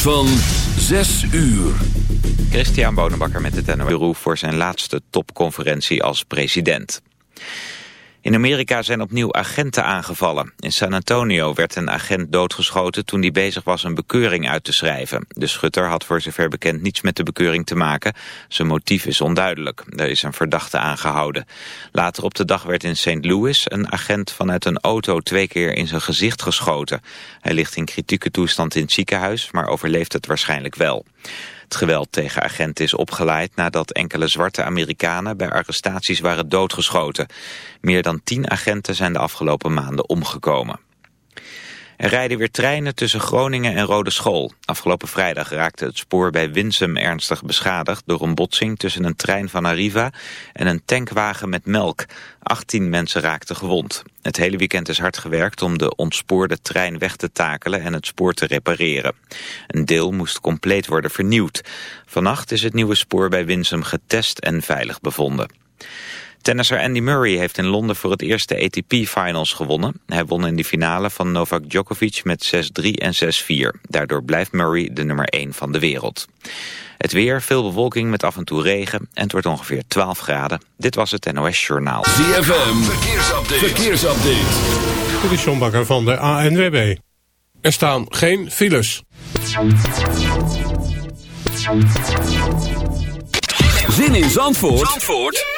van 6 uur. Christian Bonenbakker met het NORU voor zijn laatste topconferentie als president. In Amerika zijn opnieuw agenten aangevallen. In San Antonio werd een agent doodgeschoten toen hij bezig was een bekeuring uit te schrijven. De schutter had voor zover bekend niets met de bekeuring te maken. Zijn motief is onduidelijk. Er is een verdachte aangehouden. Later op de dag werd in St. Louis een agent vanuit een auto twee keer in zijn gezicht geschoten. Hij ligt in kritieke toestand in het ziekenhuis, maar overleeft het waarschijnlijk wel. Het geweld tegen agenten is opgeleid nadat enkele zwarte Amerikanen bij arrestaties waren doodgeschoten. Meer dan tien agenten zijn de afgelopen maanden omgekomen. Er rijden weer treinen tussen Groningen en Rode School. Afgelopen vrijdag raakte het spoor bij Winsum ernstig beschadigd... door een botsing tussen een trein van Arriva en een tankwagen met melk. 18 mensen raakten gewond. Het hele weekend is hard gewerkt om de ontspoorde trein weg te takelen... en het spoor te repareren. Een deel moest compleet worden vernieuwd. Vannacht is het nieuwe spoor bij Winsum getest en veilig bevonden. Tennisser Andy Murray heeft in Londen voor het eerst de ATP-finals gewonnen. Hij won in de finale van Novak Djokovic met 6-3 en 6-4. Daardoor blijft Murray de nummer 1 van de wereld. Het weer, veel bewolking met af en toe regen en het wordt ongeveer 12 graden. Dit was het NOS Journaal. ZFM, verkeersupdate. verkeersupdate. Dit is John Bakker van de ANWB. Er staan geen files. Zin in Zandvoort? Zandvoort?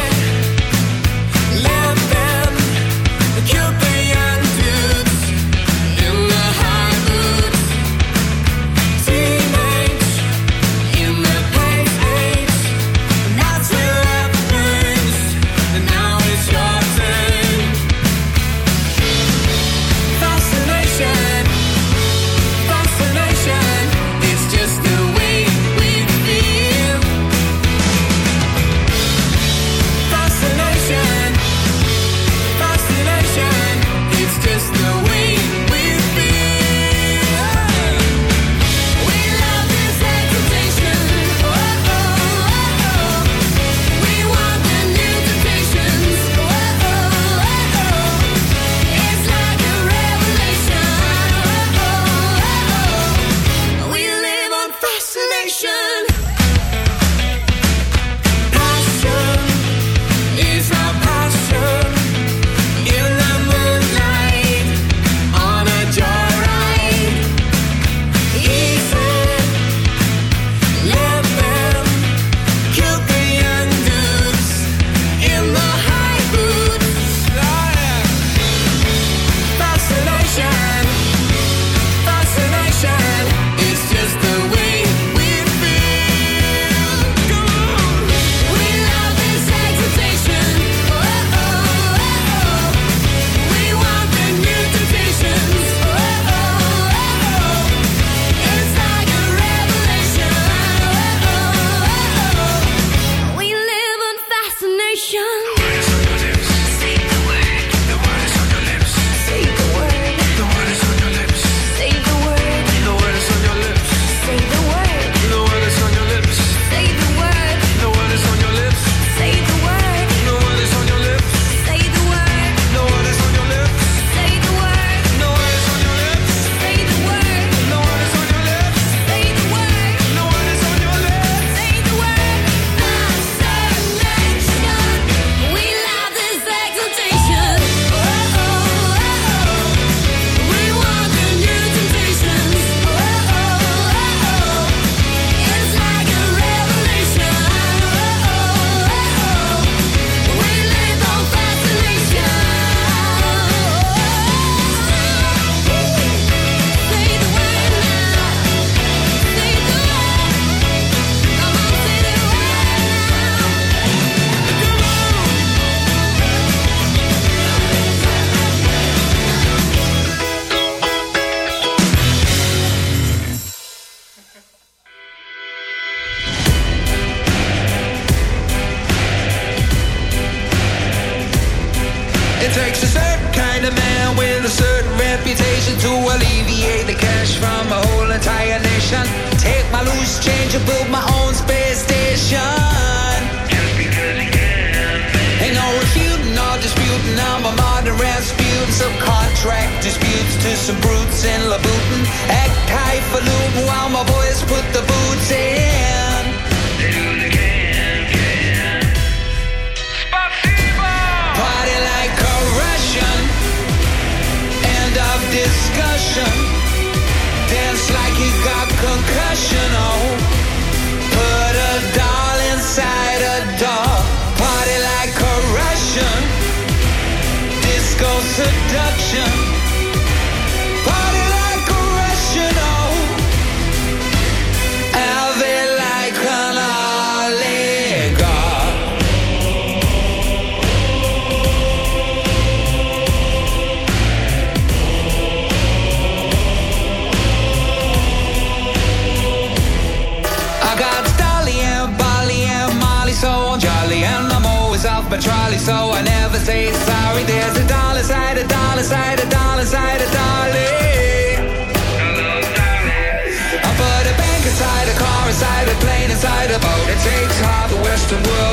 seduction.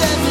said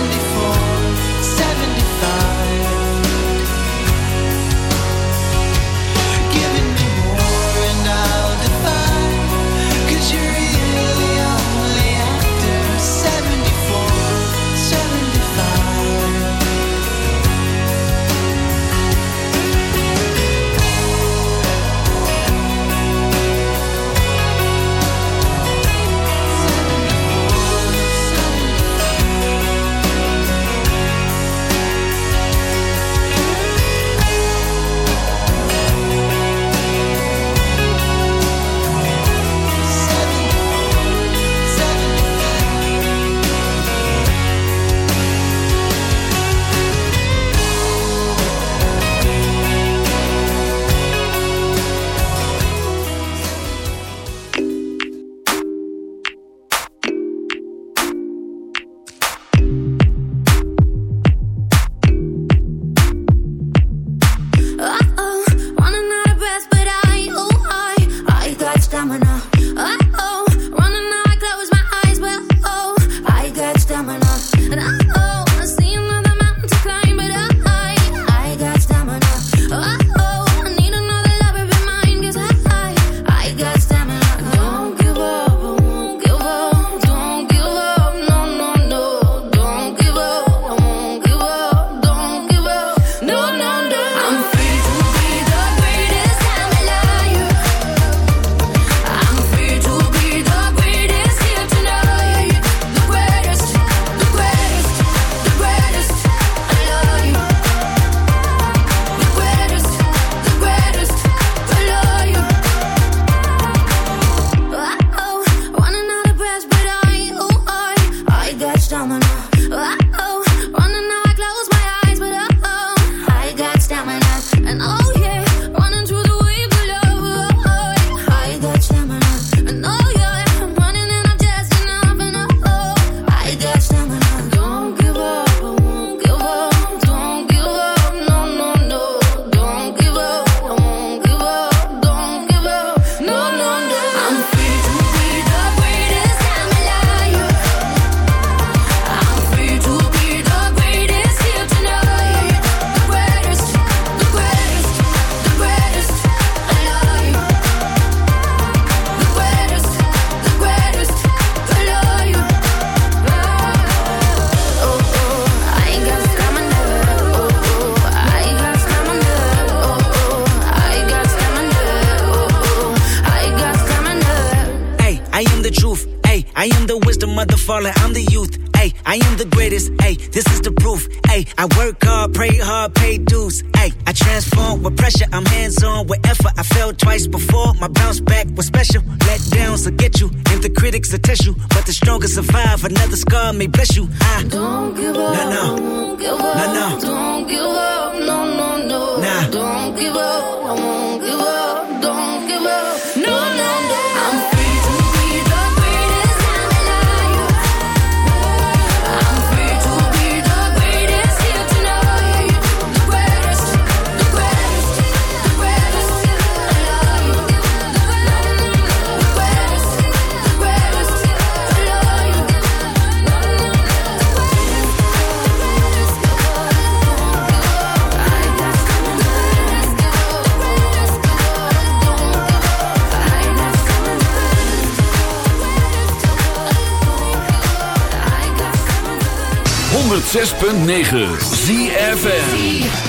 106.9 ZFN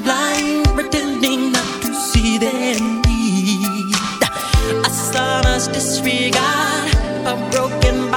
blind, pretending not to see their need. A summer's disregard, broken.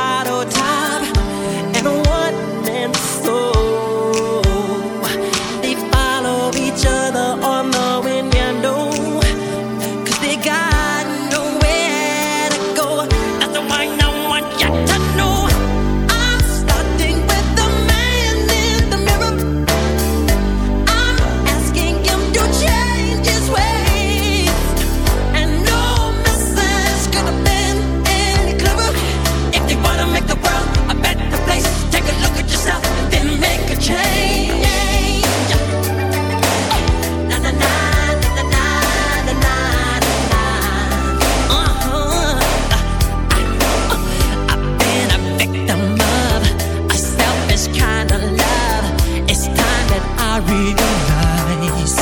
I realize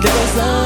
there's a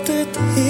altijd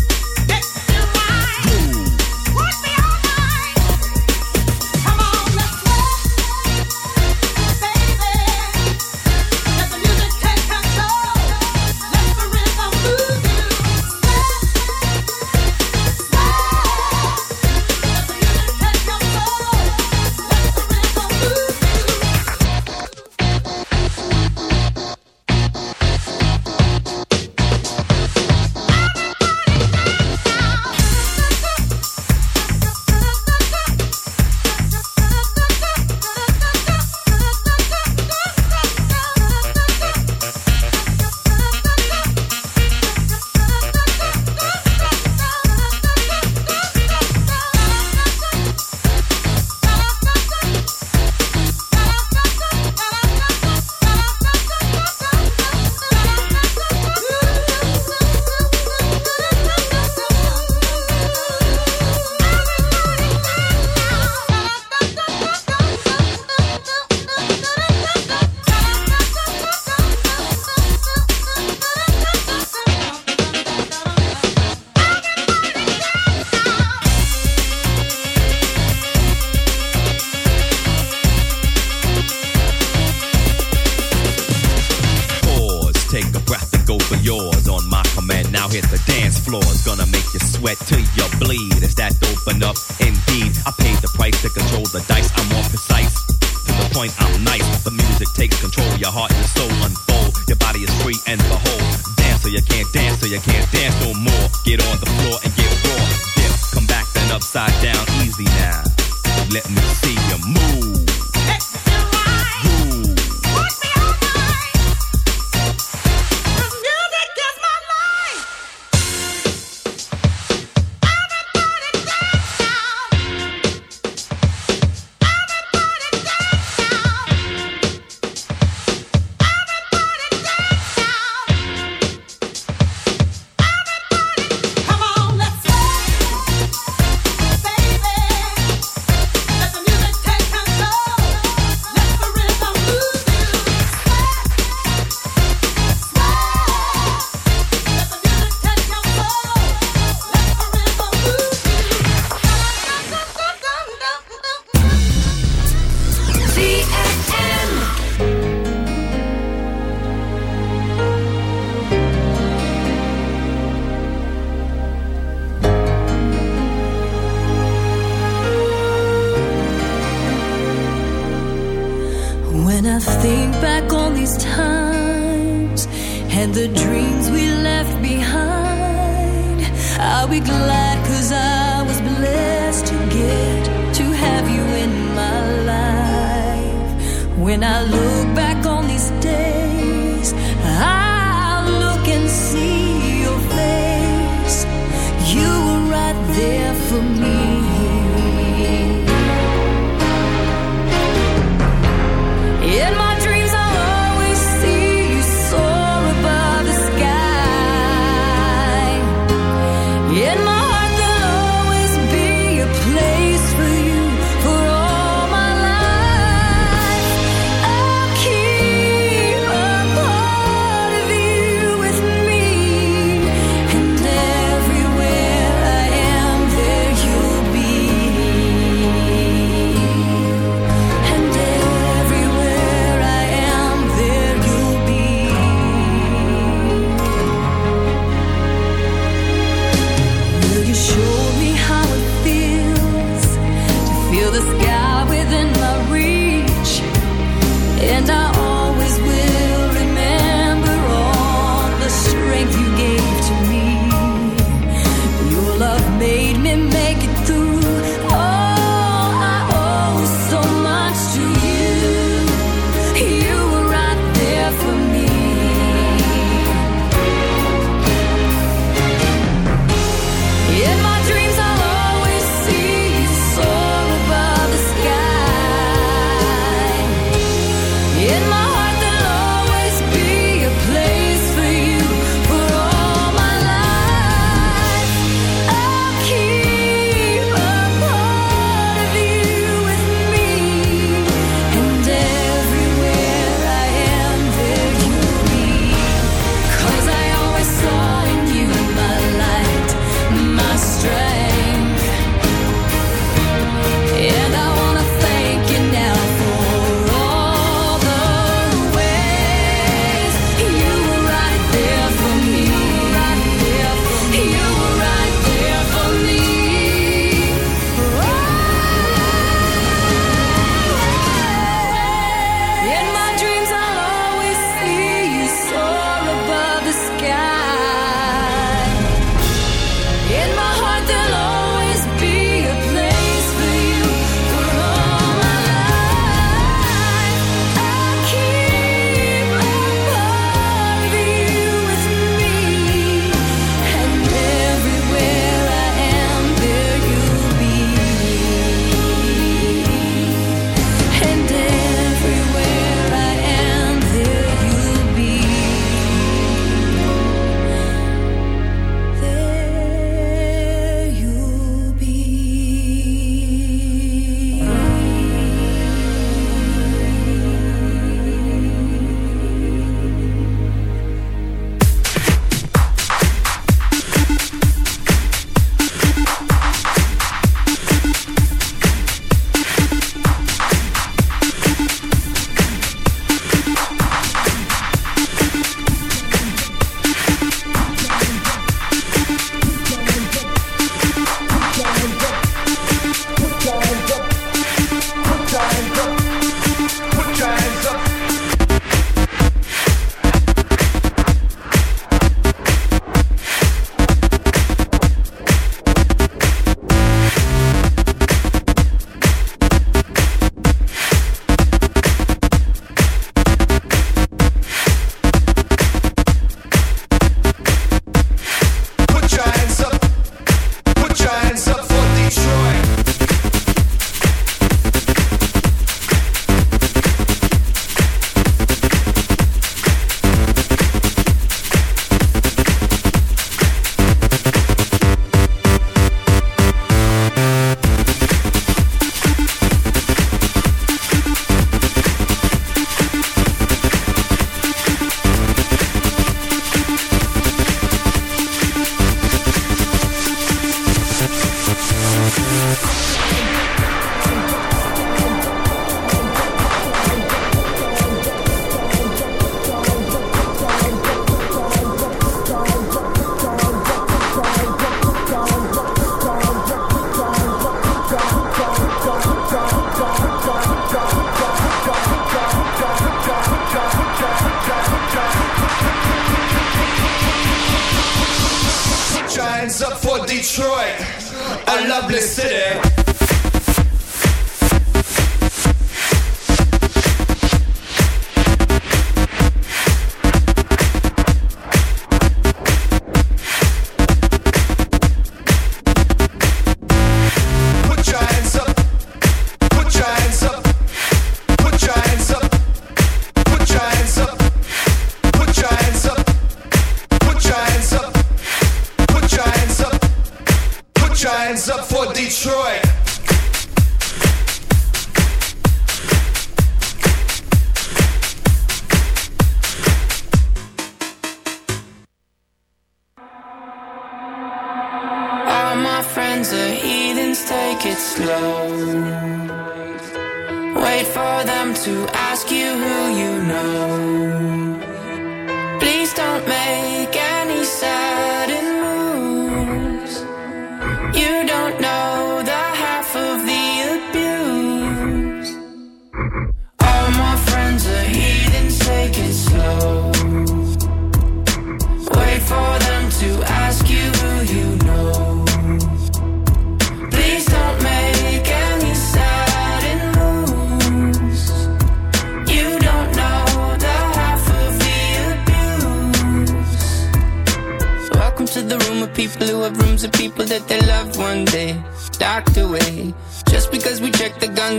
now. Let me see you move.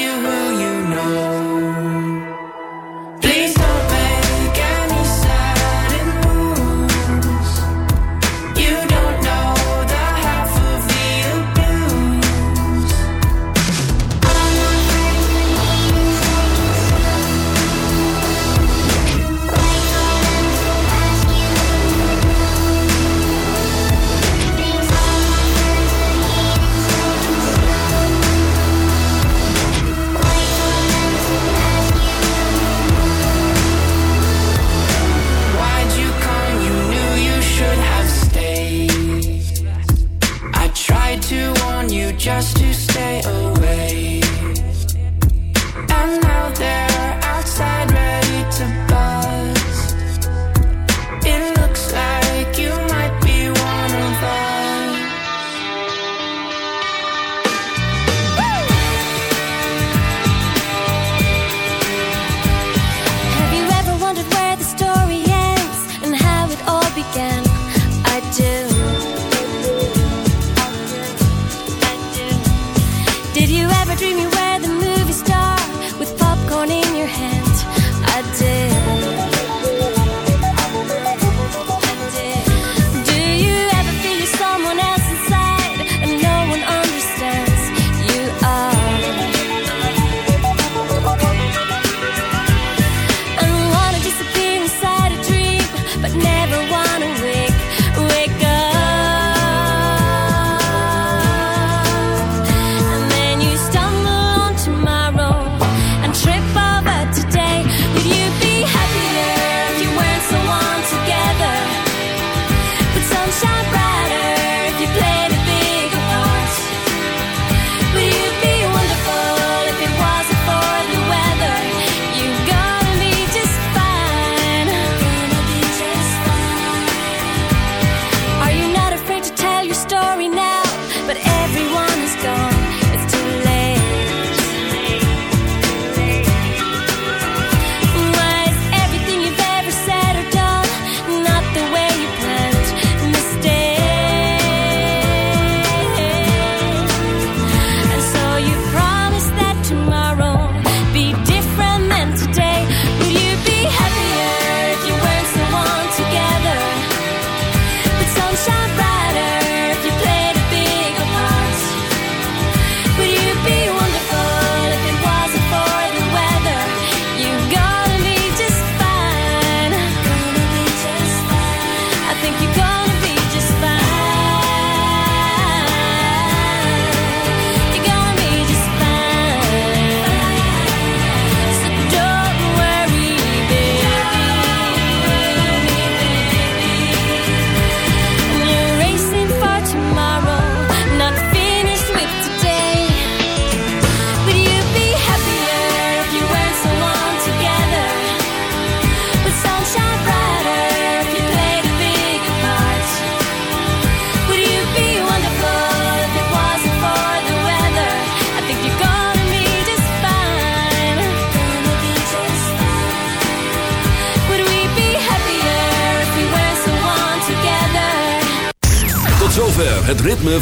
you